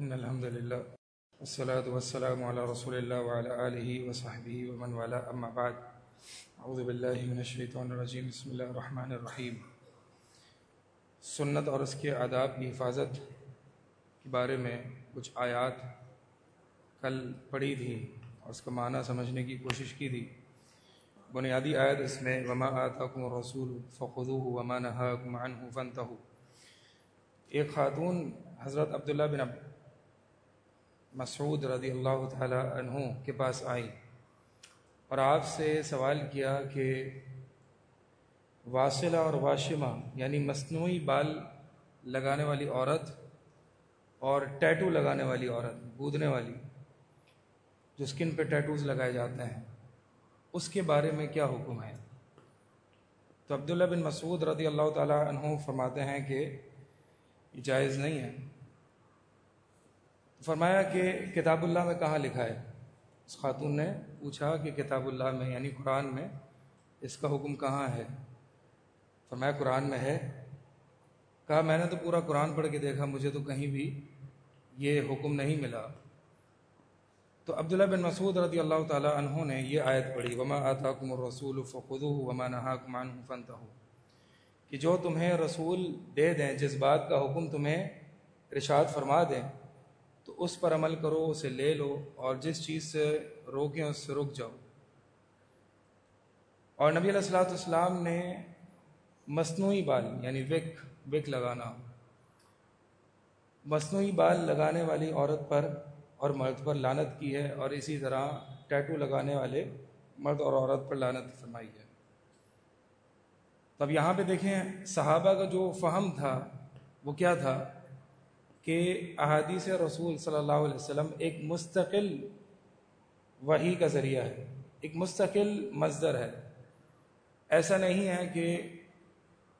إن الحمد لله والصلاة والسلام على رسول الله وعلى آله وصحبه ومن والاه. أما بعد، أعوذ بالله من الشيطان الرجيم. بسم الله الرحمن الرحيم. سنت اور اس کے آداب کی حفاظت کے بارے میں کچھ آیات کل پڑھی تھی اور اس کا معنی سمجھنے کی کوشش کی تھی۔ بنیادی آیت اس میں، وما آتاکم الرسول فخذوه وما نهاکم عنه فانتهوا۔ ایک خاتون حضرت عبداللہ بن مسعود رضی اللہ تعالی عنہ کے پاس آئی اور آپ سے سوال کیا کہ واصلہ اور واشمہ یعنی مصنوعی بال لگانے والی عورت اور ٹیٹو لگانے والی عورت بودنے والی، جو اسکن پہ ٹیٹوز لگائے جاتے ہیں، اس کے بارے میں کیا حکم ہے؟ تو عبداللہ بن مسعود رضی اللہ تعالیٰ عنہ فرماتے ہیں کہ جائز نہیں ہے۔ فرمایا کہ کتاب اللہ میں کہاں لکھا ہے؟ اس خاتون نے پوچھا کہ کتاب اللہ میں یعنی قرآن میں، اس کا حکم کہاں ہے؟ فرمایا قرآن میں ہے۔ کہا، میں نے تو پورا قرآن پڑھ کے دیکھا، مجھے تو کہیں بھی یہ حکم نہیں ملا۔ تو عبداللہ بن مسعود رضی اللہ تعالیٰ عنہ نے یہ آیت پڑھی، وما آتاکم الرسول فخذوه وما نهاکم عنه فانتهوا کہ جو تمہیں رسول دے دیں جس بات کا حکم تمہیں ارشاد فرما دیں تو اس پر عمل کرو، اسے لے لو اور جس چیز سے روکیں اس سے رک جاؤ۔ اور نبی علیہ السلاۃ والسلام نے مصنوعی بال یعنی وک وک لگانا۔ مصنوعی بال لگانے والی عورت پر اور مرد پر لانت کی ہے اور اسی طرح ٹیٹو لگانے والے مرد اور عورت پر لانت فرمائی ہے۔ تب یہاں پہ دیکھیں، صحابہ کا جو فہم تھا، وہ کیا تھا؟ کہ احادیث رسول صلی اللہ علیہ وسلم ایک مستقل وحی کا ذریعہ ہے، ایک مستقل مصدر ہے۔ ایسا نہیں ہے کہ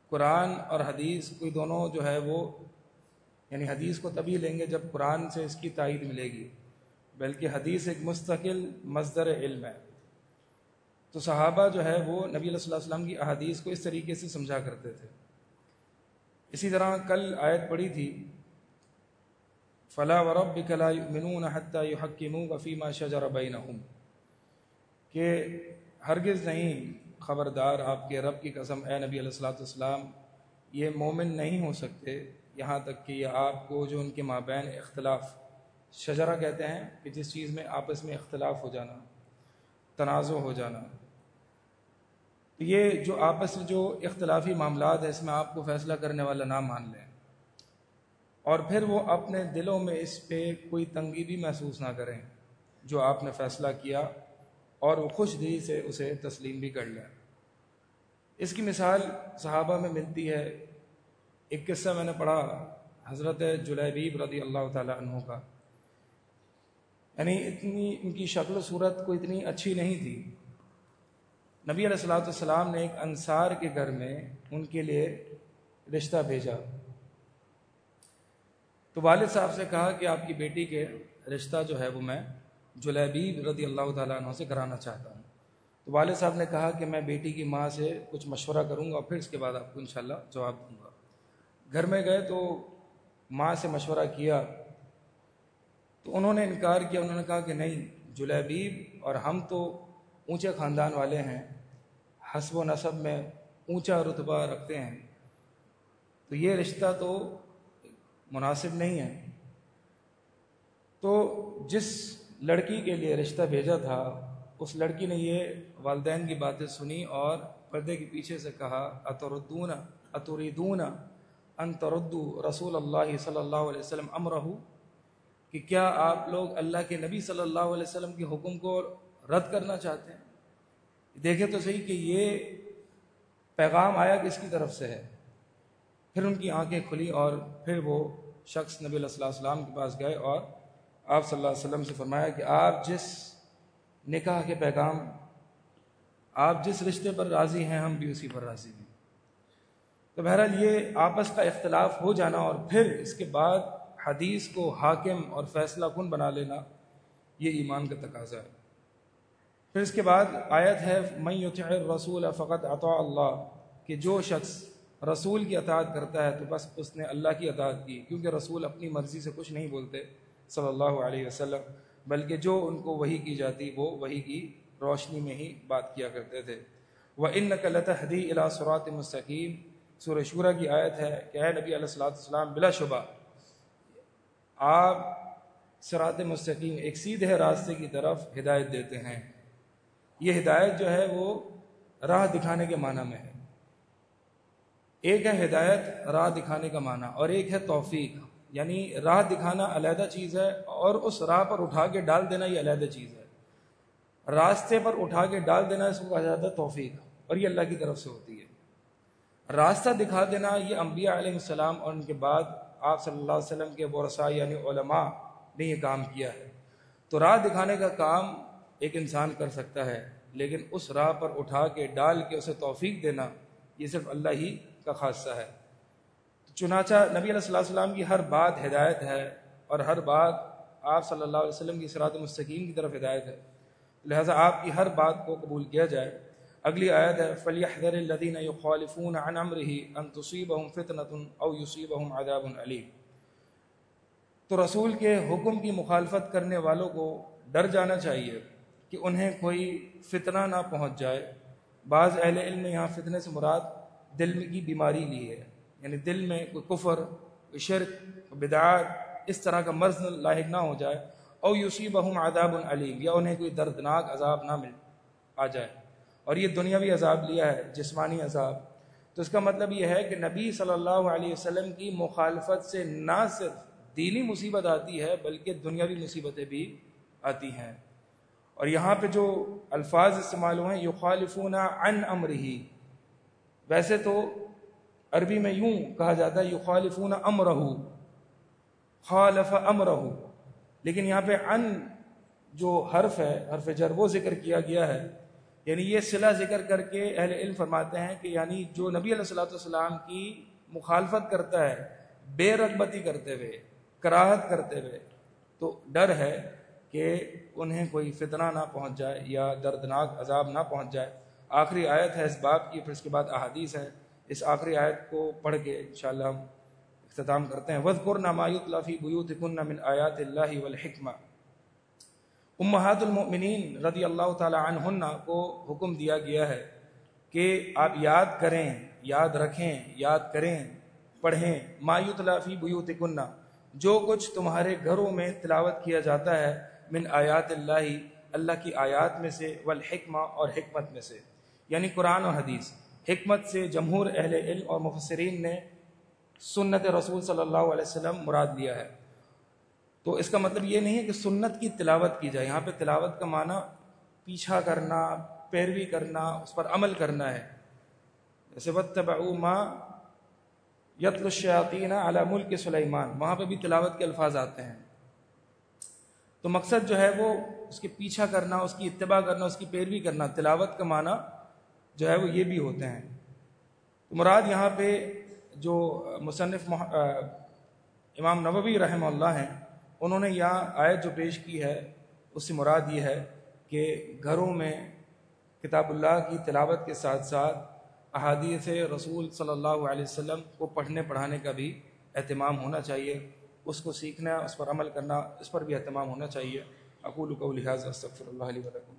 قرآن اور حدیث کوئی دونوں جو ہے وہ یعنی حدیث کو تبھی لیں گے جب قرآن سے اس کی تائید ملے گی، بلکہ حدیث ایک مستقل مصدر علم ہے۔ تو صحابہ جو ہے وہ نبی علیہ اللہ وسلم کی احادیث کو اس طریقے سے سمجھا کرتے تھے۔ اسی طرح کل آیت پڑھی تھی فلاں ورب بکلا منون حتیٰ حکیم وفیمہ شجر بینہم۔ کہ ہرگز نہیں، خبردار، آپ کے رب کی قسم، اے نبی علیہ السلاۃ والسلام، یہ مومن نہیں ہو سکتے یہاں تک کہ یہ آپ کو جو ان کے مابین اختلاف، شجرہ کہتے ہیں کہ جس چیز میں آپس میں اختلاف ہو جانا، تنازع ہو جانا۔ تو یہ جو آپس میں جو اختلافی معاملات ہیں، اس میں آپ کو فیصلہ کرنے والا نہ مان لیں۔ اور پھر وہ اپنے دلوں میں اس پہ کوئی تنگی بھی محسوس نہ کریں، جو آپ نے فیصلہ کیا اور وہ خوش دلی سے اسے تسلیم بھی کر لیں۔ اس کی مثال صحابہ میں ملتی ہے۔ ایک قصہ میں نے پڑھا حضرت جلیبیب رضی اللہ تعالیٰ عنہ کا۔ یعنی اتنی ان کی شکل و صورت کوئی اتنی اچھی نہیں تھی۔ نبی علیہ السلاۃ والسلام نے ایک انصار کے گھر میں ان کے لیے رشتہ بھیجا۔ تو والد صاحب سے کہا کہ آپ کی بیٹی کے رشتہ جو ہے وہ میں جلیبیب رضی اللہ تعالیٰ عنہ سے کرانا چاہتا ہوں۔ تو والد صاحب نے کہا کہ میں بیٹی کی ماں سے کچھ مشورہ کروں گا اور پھر اس کے بعد آپ کو انشاءاللہ جواب دوں گا۔ گھر میں گئے تو ماں سے مشورہ کیا۔ تو انہوں نے انکار کیا، انہوں نے کہا کہ نہیں، جلیبیب اور ہم تو اونچے خاندان والے ہیں، حسب و نصب میں اونچا رتبہ رکھتے ہیں۔ تو یہ رشتہ تو مناسب نہیں ہے۔ تو جس لڑکی کے لیے رشتہ بھیجا تھا، اس لڑکی نے یہ والدین کی باتیں سنی اور پردے کے پیچھے سے کہا، اتردون، اتریدون ان تردو رسول اللہ صلی اللہ علیہ وسلم امرہ کہ کیا آپ لوگ اللہ کے نبی صلی اللہ علیہ وسلم کے حکم کو رد کرنا چاہتے ہیں؟ دیکھیں تو صحیح کہ یہ پیغام آیا کس کی طرف سے ہے؟ پھر ان کی آنکھیں کھلی اور پھر وہ شخص نبی علیہ السلام کے پاس گئے اور آپ صلی اللہ علیہ وسلم سے فرمایا کہ آپ جس نکاح کے پیغام آپ جس رشتے پر راضی ہیں، ہم بھی اسی پر راضی ہیں۔ تو بہرحال یہ آپس کا اختلاف ہو جانا اور پھر اس کے بعد حدیث کو حاکم اور فیصلہ کن بنا لینا، یہ ایمان کا تقاضا ہے۔ پھر اس کے بعد آیت ہے میں یطع رسول فقط عطا اللہ کہ جو شخص رسول کی اطاعت کرتا ہے تو بس اس نے اللہ کی اطاعت کی، کیونکہ رسول اپنی مرضی سے کچھ نہیں بولتے صلی اللہ علیہ وسلم، بلکہ جو ان کو وہی کی جاتی وہ وہی کی روشنی میں ہی بات کیا کرتے تھے۔ وہ ان نقلت حدی صراط مستقیم سور شورہ کی آیت ہے کہ اے نبی علیہ السلاۃ السلام بلا شبہ آپ سرات مستقیم ایک سیدھے راستے کی طرف ہدایت دیتے ہیں۔ یہ ہدایت جو ہے وہ راہ دکھانے کے معنی میں ہے۔ ایک ہے ہدایت، راہ دکھانے کا معنی، اور ایک ہے توفیق. یعنی راہ دکھانا علیحدہ چیز ہے، اور اس راہ پر اٹھا کے ڈال دینا یہ علیحدہ چیز ہے. راستے پر اٹھا کے ڈال دینا اس کو کہا جاتا ہے توفیق، اور یہ اللہ کی طرف سے ہوتی ہے. راستہ دکھا دینا یہ انبیاء علیہ السلام اور ان کے بعد آپ صلی اللہ علیہ وسلم کے بورسا یعنی علماء نے یہ کام کیا ہے. تو راہ دکھانے کا کام ایک انسان کر سکتا ہے، لیکن اس راہ پر اٹھا کے ڈال کے اسے توفیق دینا یہ صرف اللہ ہی کا خاصہ ہے۔ چنانچہ نبی علیہ اللہ کی ہر بات ہدایت ہے اور ہر بات آپ صلی اللہ علیہ وسلم کی صراط مستقیم کی طرف ہدایت ہے۔ لہٰذا آپ کی ہر بات کو قبول کیا جائے۔ اگلی آیت ہے فلی حضر الدین خالفون عن امرہ ان تصیبہم فتنۃ او یصیبہم عذاب علیم تو رسول کے حکم کی مخالفت کرنے والوں کو ڈر جانا چاہیے کہ انہیں کوئی فتنہ نہ پہنچ جائے۔ بعض اہل علم یہاں فتنے سے مراد دل کی بیماری لی ہے۔ یعنی دل میں کوئی کفر، کوئی شرک بدعات، اس طرح کا مرض لاحق نہ ہو جائے او یوسی بہم عذاب العلیم یا انہیں کوئی دردناک عذاب نہ مل آ جائے۔ اور یہ دنیاوی عذاب لیا ہے، جسمانی عذاب۔ تو اس کا مطلب یہ ہے کہ نبی صلی اللہ علیہ وسلم کی مخالفت سے نہ صرف دینی مصیبت آتی ہے، بلکہ دنیاوی مصیبتیں بھی آتی ہیں۔ اور یہاں پہ جو الفاظ استعمال ہوئے ہیں یخالفون عن امرہی۔ ویسے تو عربی میں یوں کہا جاتا ہے یو خالفون ام رہو خالف ام رہو لیکن یہاں پہ ان جو حرف ہے، حرف جر، وہ ذکر کیا گیا ہے۔ یعنی یہ صلح ذکر کر کے اہل علم فرماتے ہیں کہ یعنی جو نبی علیہ السلاۃ والسلام کی مخالفت کرتا ہے، بے رغبتی کرتے ہوئے، کراہت کرتے ہوئے، تو ڈر ہے کہ انہیں کوئی فتنہ نہ پہنچ جائے یا دردناک عذاب نہ پہنچ جائے۔ آخری آیت ہے اس باب کی، پھر اس کے بعد احادیث ہے اس آخری آیت کو پڑھ کے انشاءاللہ ہم اختتام کرتے ہیں۔ وز قرن مایوت لفی بیوت کن من آیات اللہ والحکمہ امہات المؤمنین رضی اللہ تعالی عنہن کو حکم دیا گیا ہے کہ آپ یاد کریں، یاد رکھیں، یاد کریں، پڑھیں۔ مایوت لفی بیوت کن جو کچھ تمہارے گھروں میں تلاوت کیا جاتا ہے، من آیات اللہ اللہ کی آیات میں سے والحکمہ اور حکمت میں سے۔ یعنی قرآن و حدیث۔ حکمت سے جمہور اہل علم اور مفسرین نے سنت رسول صلی اللہ علیہ وسلم مراد لیا ہے۔ تو اس کا مطلب یہ نہیں ہے کہ سنت کی تلاوت کی جائے۔ یہاں پہ تلاوت کا معنی پیچھا کرنا، پیروی کرنا، اس پر عمل کرنا ہے۔ جیسے ما یت الشیاطین علی ملک سلیمان وہاں پہ بھی تلاوت کے الفاظ آتے ہیں۔ تو مقصد جو ہے وہ اس کے پیچھا کرنا، اس کی اتباع کرنا، اس کی پیروی کرنا، تلاوت کا معنی جو ہے وہ یہ بھی ہوتے ہیں۔ تو مراد یہاں پہ جو مصنف امام نووی رحمہ اللہ ہیں، انہوں نے یہاں آیت جو پیش کی ہے، اس سے مراد یہ ہے کہ گھروں میں کتاب اللہ کی تلاوت کے ساتھ ساتھ احادیث رسول صلی اللہ علیہ وسلم کو پڑھنے پڑھانے کا بھی اہتمام ہونا چاہیے۔ اس کو سیکھنا، اس پر عمل کرنا، اس پر بھی اہتمام ہونا چاہیے۔ اقول کو لحاظ استغفر اللہ علیہ وسلم